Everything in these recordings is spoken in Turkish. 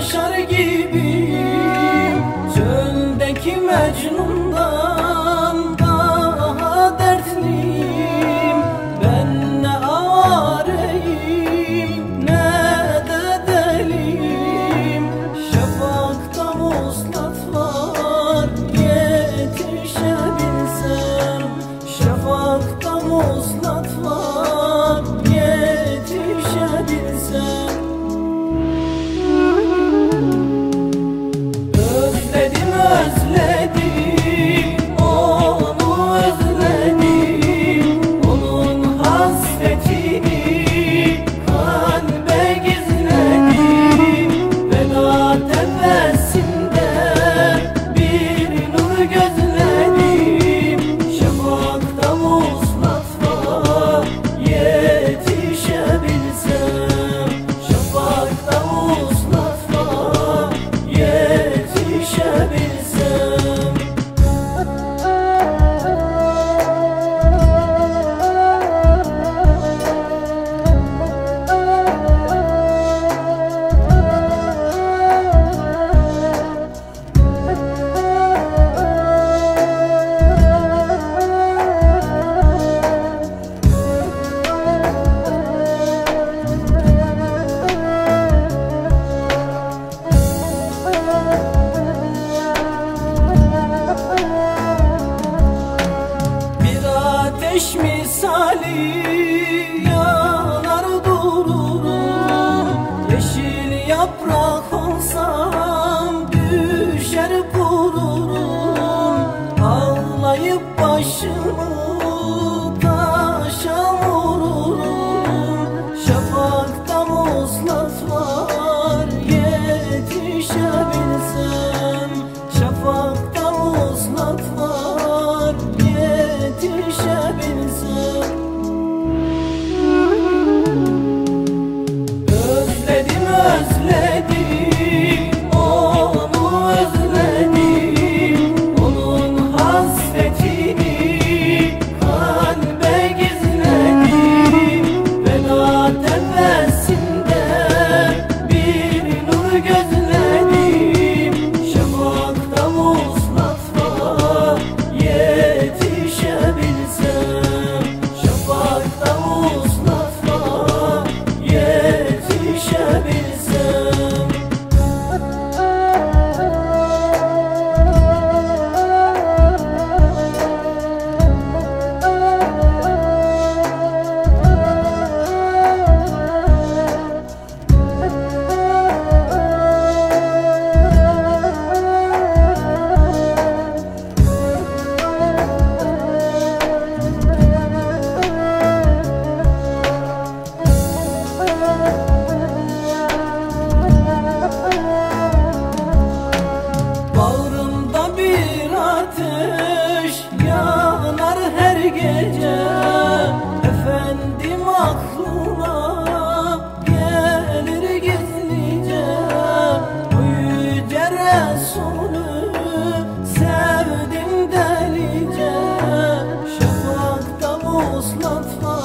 şaşar gibi. Ali yanar Yeşil yaprak olsam düşer gururum. Ağlayıp başımı Osman Fatih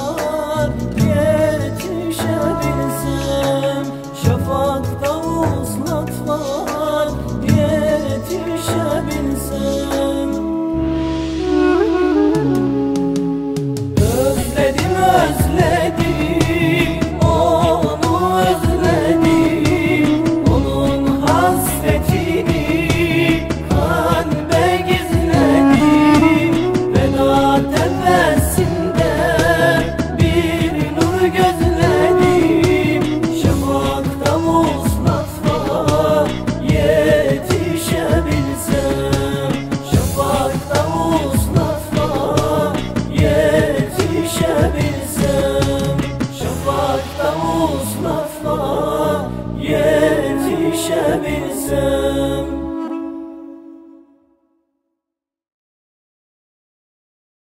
Mustafa yetişebilsem.